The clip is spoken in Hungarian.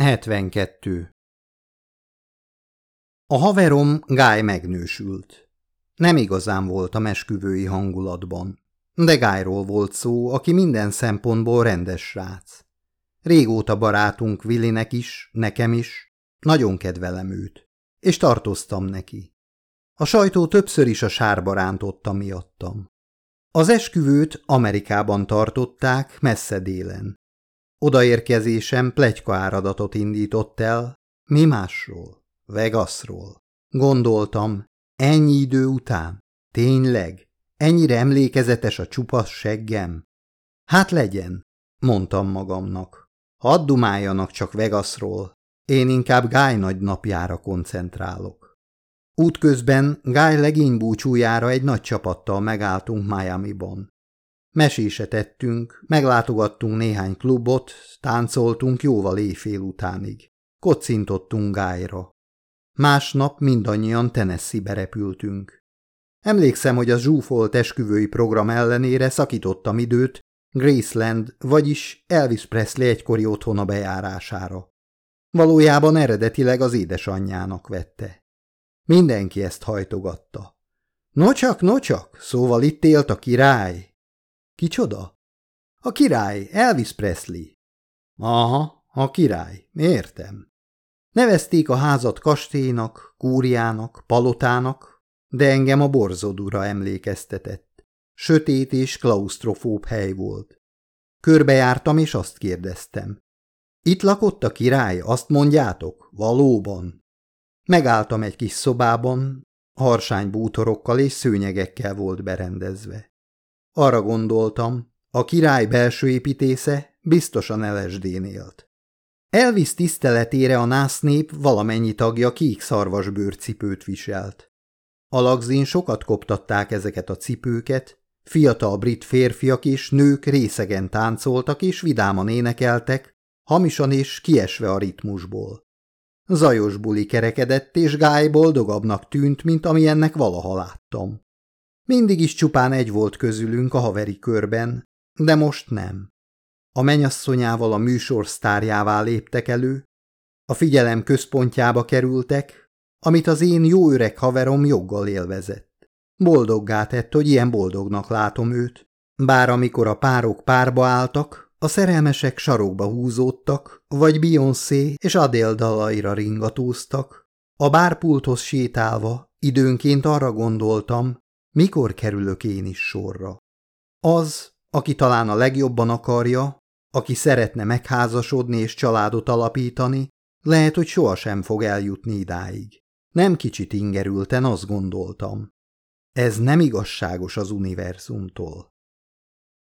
72. A haverom Guy megnősült. Nem igazán volt a mesküvői hangulatban, de Guyról volt szó, aki minden szempontból rendes srác. Régóta barátunk Willinek is, nekem is, nagyon kedvelem őt, és tartoztam neki. A sajtó többször is a sárba rántotta miattam. Az esküvőt Amerikában tartották, messze délen. Odaérkezésem plegyka áradatot indított el, mi másról, Vegasról. Gondoltam, ennyi idő után, tényleg, ennyire emlékezetes a csupasz seggem? Hát legyen, mondtam magamnak. Hadd dumáljanak csak Vegasról, én inkább Guy nagy napjára koncentrálok. Útközben Guy legénybúcsújára egy nagy csapattal megálltunk Miami-ban. Meséset ettünk, meglátogattunk néhány klubot, táncoltunk jóval éjfél utánig. Kocintottunk gájra. Másnap mindannyian Tennessee-be repültünk. Emlékszem, hogy a zsúfolt esküvői program ellenére szakítottam időt Graceland, vagyis Elvis Presley egykori otthona bejárására. Valójában eredetileg az édesanyjának vette. Mindenki ezt hajtogatta. Nocsak, nocsak, szóval itt élt a király, Kicsoda? A király, Elvis Presley. Aha, a király, értem. Nevezték a házat kastélynak, kúriának, palotának, de engem a borzodúra emlékeztetett. Sötét és klaustrofób hely volt. Körbejártam, és azt kérdeztem. Itt lakott a király, azt mondjátok? Valóban. Megálltam egy kis szobában, harsány bútorokkal és szőnyegekkel volt berendezve. Arra gondoltam, a király belső építésze biztosan LSD-n élt. Elvis tiszteletére a násznép valamennyi tagja kék szarvas bőrcipőt viselt. A lagzin sokat koptatták ezeket a cipőket, fiatal brit férfiak és nők részegen táncoltak és vidáman énekeltek, hamisan és kiesve a ritmusból. Zajos buli kerekedett, és Gály boldogabbnak tűnt, mint amilyennek valaha láttam. Mindig is csupán egy volt közülünk a haveri körben, de most nem. A menyasszonyával a műsor sztárjává léptek elő, a figyelem központjába kerültek, amit az én jó öreg haverom joggal élvezett. Boldoggá tett, hogy ilyen boldognak látom őt, bár amikor a párok párba álltak, a szerelmesek sarokba húzódtak, vagy Beyoncé és Adele dalaira ringatóztak, a bárpulthoz sétálva időnként arra gondoltam, mikor kerülök én is sorra? Az, aki talán a legjobban akarja, aki szeretne megházasodni és családot alapítani, lehet, hogy sohasem fog eljutni idáig. Nem kicsit ingerülten azt gondoltam. Ez nem igazságos az univerzumtól.